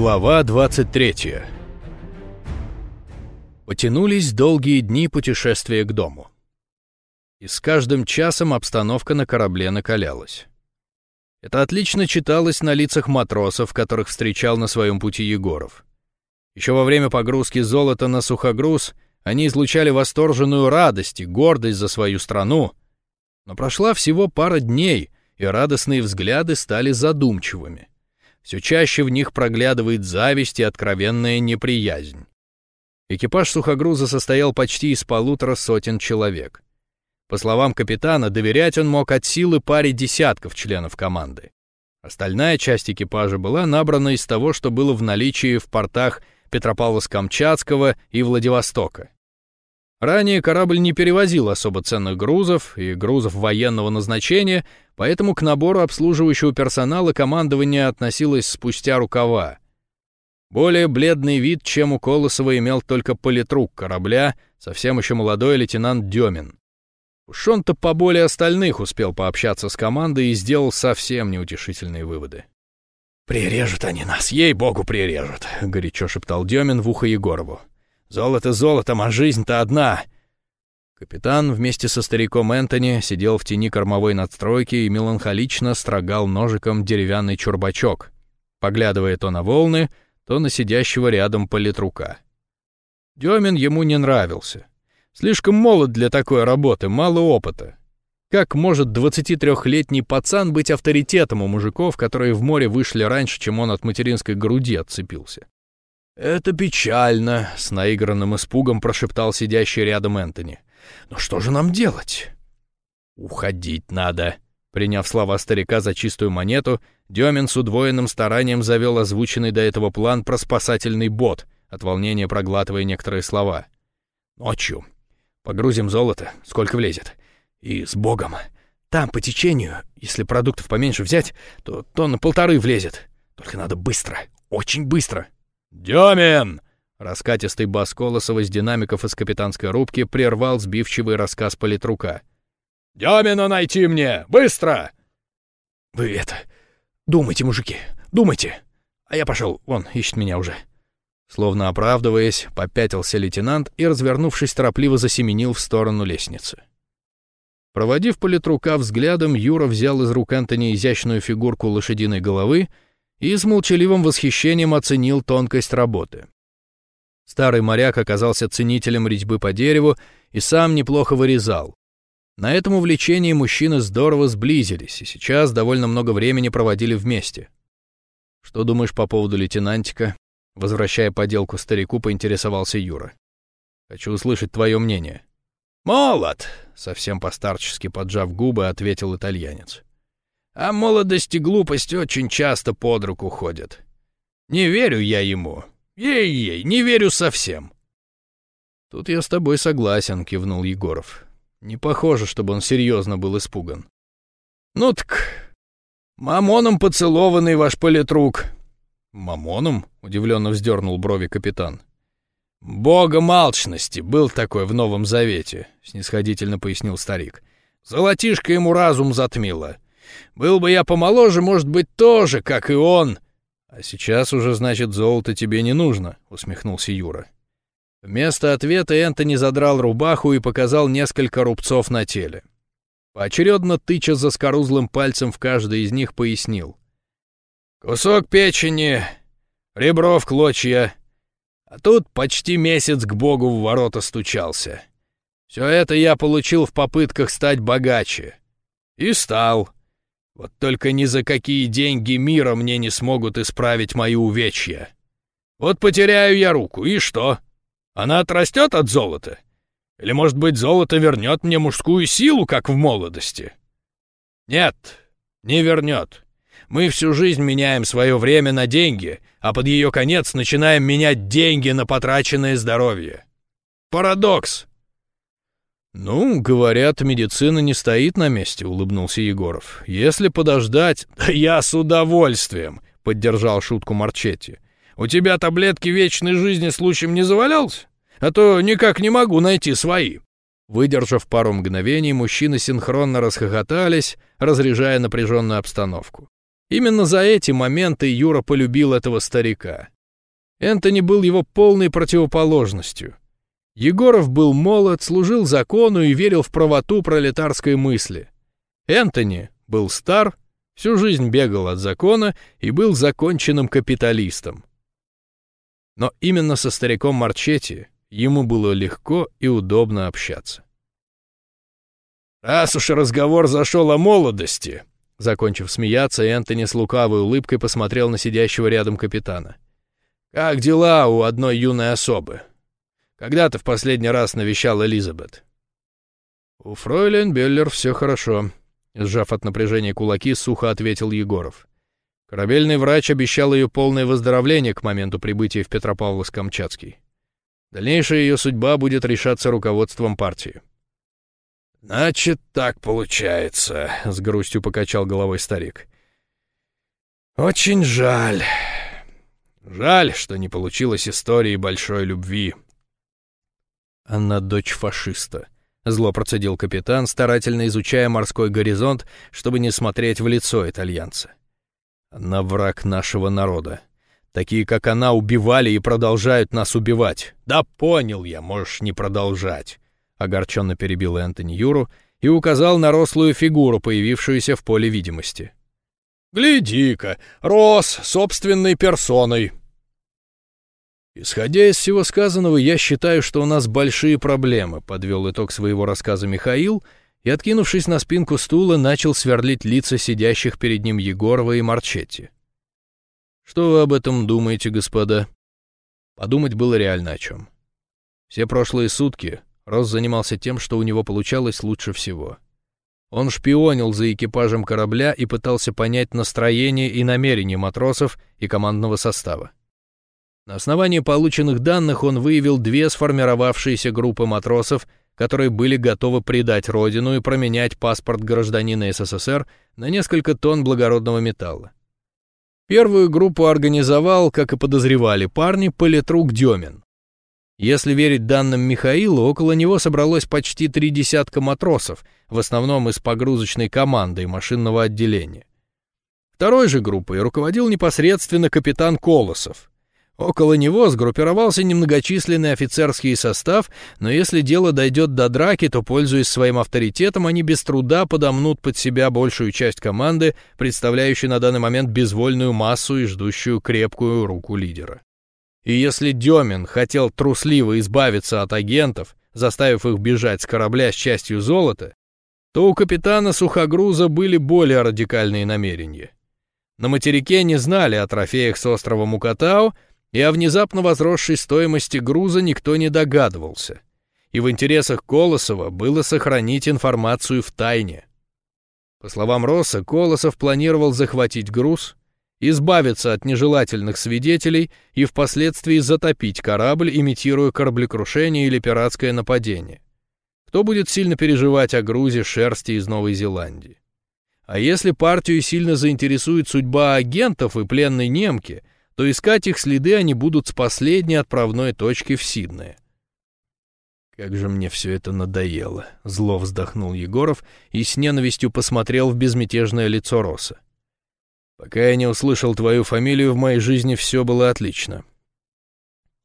Глава 23 Потянулись долгие дни путешествия к дому. И с каждым часом обстановка на корабле накалялась. Это отлично читалось на лицах матросов, которых встречал на своем пути Егоров. Еще во время погрузки золота на сухогруз они излучали восторженную радость и гордость за свою страну. Но прошла всего пара дней, и радостные взгляды стали задумчивыми. Все чаще в них проглядывает зависть и откровенная неприязнь. Экипаж сухогруза состоял почти из полутора сотен человек. По словам капитана, доверять он мог от силы паре десятков членов команды. Остальная часть экипажа была набрана из того, что было в наличии в портах Петропавловск-Камчатского и Владивостока. Ранее корабль не перевозил особо ценных грузов и грузов военного назначения, поэтому к набору обслуживающего персонала командование относилось спустя рукава. Более бледный вид, чем у Колосова, имел только политрук корабля, совсем еще молодой лейтенант Демин. Уж он-то поболее остальных успел пообщаться с командой и сделал совсем неутешительные выводы. «Прирежут они нас, ей-богу, прирежут», — горячо шептал Демин в ухо Егорову. «Золото золотом, а жизнь-то одна». Капитан вместе со стариком Энтони сидел в тени кормовой надстройки и меланхолично строгал ножиком деревянный чурбачок, поглядывая то на волны, то на сидящего рядом политрука. Демин ему не нравился. Слишком молод для такой работы, мало опыта. Как может 23-летний пацан быть авторитетом у мужиков, которые в море вышли раньше, чем он от материнской груди отцепился? «Это печально», — с наигранным испугом прошептал сидящий рядом Энтони. «Но что же нам делать?» «Уходить надо», — приняв слова старика за чистую монету, Демин с удвоенным старанием завел озвученный до этого план про спасательный бот, от волнения проглатывая некоторые слова. «Ночью Погрузим золото, сколько влезет. И с Богом. Там, по течению, если продуктов поменьше взять, то тонны полторы влезет. Только надо быстро, очень быстро. «Демин!» Раскатистый бас Колосова с динамиков из капитанской рубки прервал сбивчивый рассказ политрука. «Демина найти мне! Быстро!» «Вы это... Думайте, мужики, думайте! А я пошел, вон, ищет меня уже!» Словно оправдываясь, попятился лейтенант и, развернувшись, торопливо засеменил в сторону лестницы. Проводив политрука взглядом, Юра взял из рук Антони изящную фигурку лошадиной головы и с молчаливым восхищением оценил тонкость работы. Старый моряк оказался ценителем резьбы по дереву и сам неплохо вырезал. На этом увлечении мужчины здорово сблизились и сейчас довольно много времени проводили вместе. «Что думаешь по поводу лейтенантика?» Возвращая поделку старику, поинтересовался Юра. «Хочу услышать твое мнение». «Молод!» — совсем постарчески поджав губы, ответил итальянец. «А молодость и глупость очень часто под руку ходят. Не верю я ему. Ей-ей, не верю совсем». «Тут я с тобой согласен», — кивнул Егоров. «Не похоже, чтобы он серьезно был испуган». «Ну так, мамоном поцелованный ваш политрук», «Мамоном?» — удивленно вздернул брови капитан. «Бога малчности был такой в Новом Завете», — снисходительно пояснил старик. «Золотишко ему разум затмило. Был бы я помоложе, может быть, тоже, как и он». «А сейчас уже, значит, золото тебе не нужно», — усмехнулся Юра. Вместо ответа Энтони задрал рубаху и показал несколько рубцов на теле. Поочередно тыча заскорузлым пальцем в каждый из них, пояснил. Кусок печени, ребро в клочья. А тут почти месяц к Богу в ворота стучался. Все это я получил в попытках стать богаче. И стал. Вот только ни за какие деньги мира мне не смогут исправить мои увечья. Вот потеряю я руку, и что? Она отрастет от золота? Или, может быть, золото вернет мне мужскую силу, как в молодости? Нет, не вернет. Мы всю жизнь меняем свое время на деньги, а под ее конец начинаем менять деньги на потраченное здоровье. Парадокс. «Ну, говорят, медицина не стоит на месте», — улыбнулся Егоров. «Если подождать...» «Я с удовольствием», — поддержал шутку Марчетти. «У тебя таблетки вечной жизни случаем не завалялся? А то никак не могу найти свои». Выдержав пару мгновений, мужчины синхронно расхохотались, разряжая напряженную обстановку. Именно за эти моменты Юра полюбил этого старика. Энтони был его полной противоположностью. Егоров был молод, служил закону и верил в правоту пролетарской мысли. Энтони был стар, всю жизнь бегал от закона и был законченным капиталистом. Но именно со стариком Марчетти ему было легко и удобно общаться. «Раз уж разговор зашел о молодости», Закончив смеяться, Энтони с лукавой улыбкой посмотрел на сидящего рядом капитана. «Как дела у одной юной особы? Когда ты в последний раз навещал Элизабет?» «У фройлен Беллер все хорошо», — сжав от напряжения кулаки, сухо ответил Егоров. Корабельный врач обещал ее полное выздоровление к моменту прибытия в Петропавловск-Камчатский. Дальнейшая ее судьба будет решаться руководством партии. «Значит, так получается», — с грустью покачал головой старик. «Очень жаль. Жаль, что не получилось истории большой любви». «Она дочь фашиста», — зло процедил капитан, старательно изучая морской горизонт, чтобы не смотреть в лицо итальянца. «Она враг нашего народа. Такие, как она, убивали и продолжают нас убивать. Да понял я, можешь не продолжать огорченно перебил Энтони Юру и указал на рослую фигуру, появившуюся в поле видимости. «Гляди-ка, Рос собственной персоной!» «Исходя из всего сказанного, я считаю, что у нас большие проблемы», — подвел итог своего рассказа Михаил и, откинувшись на спинку стула, начал сверлить лица сидящих перед ним Егорова и Марчетти. «Что вы об этом думаете, господа?» Подумать было реально о чем. Все прошлые сутки Росс занимался тем, что у него получалось лучше всего. Он шпионил за экипажем корабля и пытался понять настроение и намерения матросов и командного состава. На основании полученных данных он выявил две сформировавшиеся группы матросов, которые были готовы предать родину и променять паспорт гражданина СССР на несколько тонн благородного металла. Первую группу организовал, как и подозревали парни, политрук Демин. Если верить данным Михаила, около него собралось почти три десятка матросов, в основном из погрузочной команды и машинного отделения. Второй же группой руководил непосредственно капитан Колосов. Около него сгруппировался немногочисленный офицерский состав, но если дело дойдет до драки, то, пользуясь своим авторитетом, они без труда подомнут под себя большую часть команды, представляющей на данный момент безвольную массу и ждущую крепкую руку лидера. И если Демин хотел трусливо избавиться от агентов, заставив их бежать с корабля с частью золота, то у капитана сухогруза были более радикальные намерения. На материке не знали о трофеях с острова Мукатау, и о внезапно возросшей стоимости груза никто не догадывался. И в интересах Колосова было сохранить информацию в тайне. По словам Росса, Колосов планировал захватить груз, избавиться от нежелательных свидетелей и впоследствии затопить корабль, имитируя кораблекрушение или пиратское нападение. Кто будет сильно переживать о грузе шерсти из Новой Зеландии? А если партию сильно заинтересует судьба агентов и пленной немки, то искать их следы они будут с последней отправной точки в Сиднее. «Как же мне все это надоело!» — зло вздохнул Егоров и с ненавистью посмотрел в безмятежное лицо Роса. Пока я не услышал твою фамилию, в моей жизни все было отлично.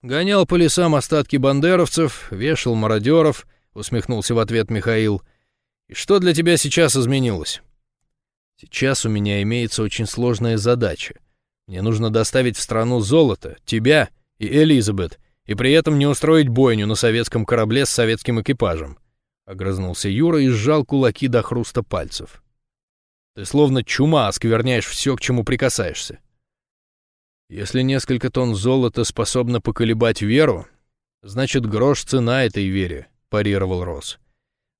Гонял по лесам остатки бандеровцев, вешал мародеров, усмехнулся в ответ Михаил. И что для тебя сейчас изменилось? Сейчас у меня имеется очень сложная задача. Мне нужно доставить в страну золото, тебя и Элизабет, и при этом не устроить бойню на советском корабле с советским экипажем. Огрызнулся Юра и сжал кулаки до хруста пальцев. Ты словно чума оскверняешь все, к чему прикасаешься. Если несколько тонн золота способно поколебать веру, значит, грош цена этой вере, парировал Рос.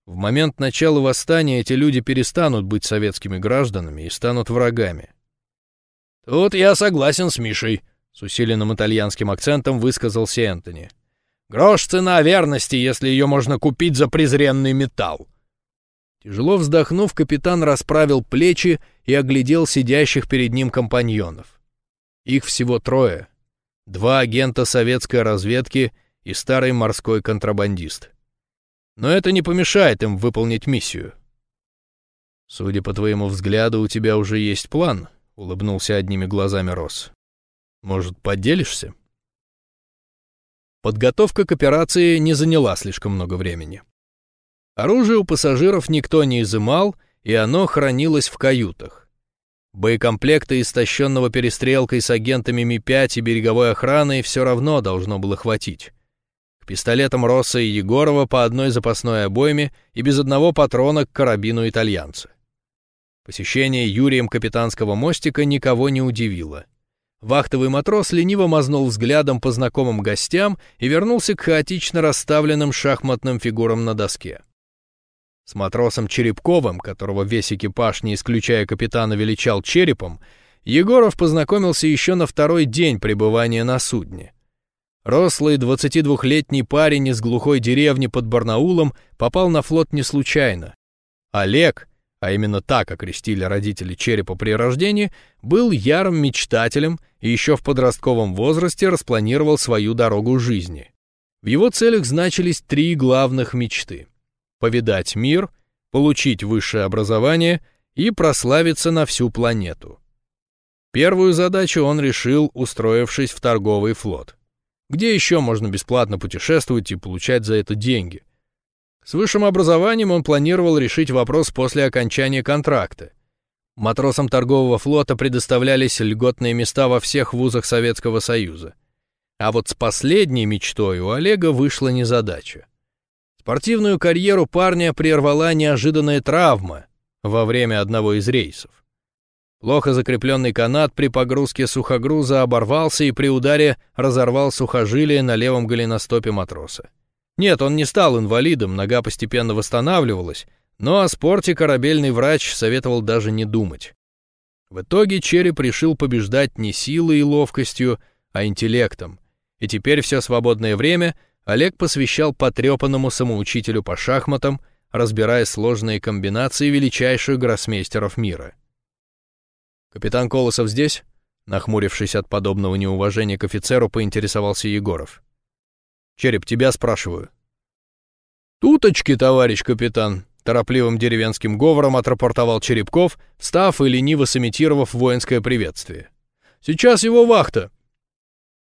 В момент начала восстания эти люди перестанут быть советскими гражданами и станут врагами. Тут я согласен с Мишей, с усиленным итальянским акцентом высказался Энтони. Грош цена верности, если ее можно купить за презренный металл. Тяжело вздохнув, капитан расправил плечи и оглядел сидящих перед ним компаньонов. Их всего трое. Два агента советской разведки и старый морской контрабандист. Но это не помешает им выполнить миссию. «Судя по твоему взгляду, у тебя уже есть план», — улыбнулся одними глазами Росс. Может, поделишься? Подготовка к операции не заняла слишком много времени. Оружие у пассажиров никто не изымал, и оно хранилось в каютах. Боекомплекта истощенного перестрелкой с агентами Ми-5 и береговой охраной все равно должно было хватить. К пистолетам Росса и Егорова по одной запасной обойме и без одного патрона к карабину итальянца. Посещение Юрием капитанского мостика никого не удивило. Вахтовый матрос лениво мазнул взглядом по знакомым гостям и вернулся к хаотично расставленным шахматным фигурам на доске. С матросом Черепковым, которого весь экипаж, не исключая капитана, величал черепом, Егоров познакомился еще на второй день пребывания на судне. Рослый 22-летний парень из глухой деревни под Барнаулом попал на флот не случайно. Олег, а именно так окрестили родители черепа при рождении, был ярым мечтателем и еще в подростковом возрасте распланировал свою дорогу жизни. В его целях значились три главных мечты — повидать мир, получить высшее образование и прославиться на всю планету. Первую задачу он решил, устроившись в торговый флот. Где еще можно бесплатно путешествовать и получать за это деньги? С высшим образованием он планировал решить вопрос после окончания контракта. Матросам торгового флота предоставлялись льготные места во всех вузах Советского Союза. А вот с последней мечтой у Олега вышла незадача. Спортивную карьеру парня прервала неожиданная травма во время одного из рейсов. Плохо закрепленный канат при погрузке сухогруза оборвался и при ударе разорвал сухожилие на левом голеностопе матроса. Нет, он не стал инвалидом, нога постепенно восстанавливалась, но о спорте корабельный врач советовал даже не думать. В итоге череп решил побеждать не силой и ловкостью, а интеллектом, и теперь все свободное время Олег посвящал потрепанному самоучителю по шахматам, разбирая сложные комбинации величайших гроссмейстеров мира. «Капитан Колосов здесь?» Нахмурившись от подобного неуважения к офицеру, поинтересовался Егоров. Череп, тебя спрашиваю». «Туточки, товарищ капитан», — торопливым деревенским говором отрапортовал Черепков, встав и лениво сымитировав воинское приветствие. «Сейчас его вахта».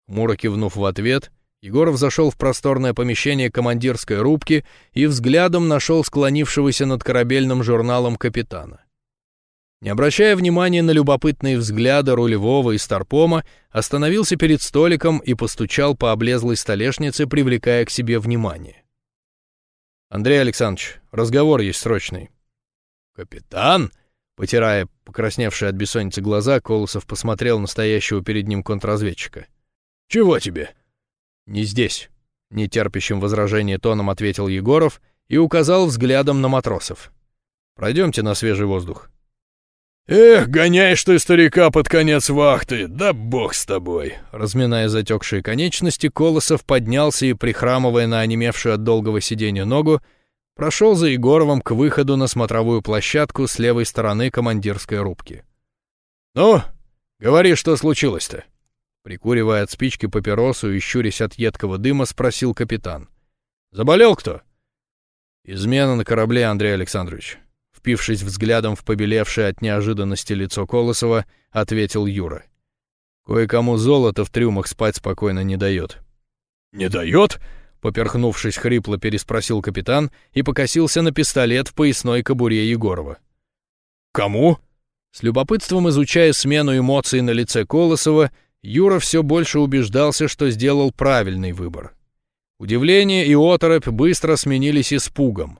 Мура кивнув в ответ, Егоров зашел в просторное помещение командирской рубки и взглядом нашел склонившегося над корабельным журналом капитана. Не обращая внимания на любопытные взгляды рулевого и старпома, остановился перед столиком и постучал по облезлой столешнице, привлекая к себе внимание. «Андрей Александрович, разговор есть срочный». «Капитан?» Потирая покрасневшие от бессонницы глаза, Колосов посмотрел на стоящего перед ним контрразведчика. «Чего тебе?» «Не здесь», — нетерпящим возражения тоном ответил Егоров и указал взглядом на матросов. «Пройдемте на свежий воздух». «Эх, гоняешь ты старика под конец вахты, да бог с тобой!» Разминая затекшие конечности, Колосов поднялся и, прихрамывая на онемевшую от долгого сидения ногу, прошел за Егоровым к выходу на смотровую площадку с левой стороны командирской рубки. «Ну, говори, что случилось-то?» Прикуривая от спички папиросу и щурясь от едкого дыма, спросил капитан. «Заболел кто?» «Измена на корабле, Андрей Александрович впившись взглядом в побелевшее от неожиданности лицо Колосова, ответил Юра. «Кое-кому золото в трюмах спать спокойно не дает». «Не дает?» — поперхнувшись хрипло переспросил капитан и покосился на пистолет в поясной кобуре Егорова. «Кому?» С любопытством изучая смену эмоций на лице Колосова, Юра все больше убеждался, что сделал правильный выбор. Удивление и оторопь быстро сменились испугом.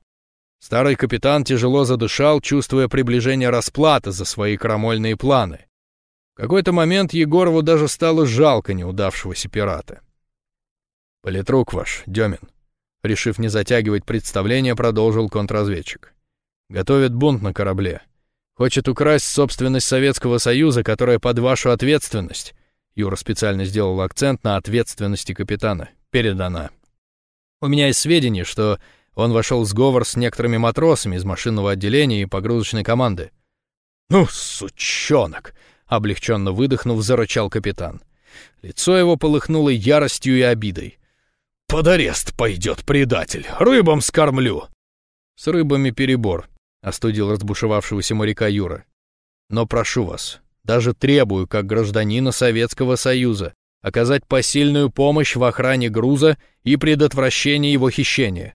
Старый капитан тяжело задышал, чувствуя приближение расплаты за свои крамольные планы. В какой-то момент Егорову даже стало жалко неудавшегося пирата. «Политрук ваш, Демин», — решив не затягивать представление, продолжил контрразведчик. «Готовит бунт на корабле. Хочет украсть собственность Советского Союза, которая под вашу ответственность». Юра специально сделал акцент на ответственности капитана. «Передана. У меня есть сведения, что он вошел в сговор с некоторыми матросами из машинного отделения и погрузочной команды. «Ну, сучонок!» — облегченно выдохнув, зарычал капитан. Лицо его полыхнуло яростью и обидой. «Под арест пойдет предатель! Рыбам скормлю!» «С рыбами перебор», — остудил разбушевавшегося моряка Юра. «Но прошу вас, даже требую, как гражданина Советского Союза, оказать посильную помощь в охране груза и предотвращении его хищения.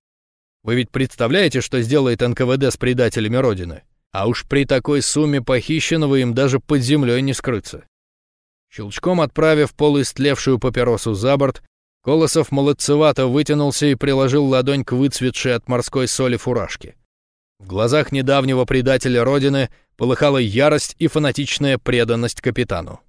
Вы ведь представляете, что сделает НКВД с предателями Родины? А уж при такой сумме похищенного им даже под землей не скрыться. Щелчком отправив полуистлевшую папиросу за борт, Колосов молодцевато вытянулся и приложил ладонь к выцветшей от морской соли фуражке. В глазах недавнего предателя Родины полыхала ярость и фанатичная преданность капитану.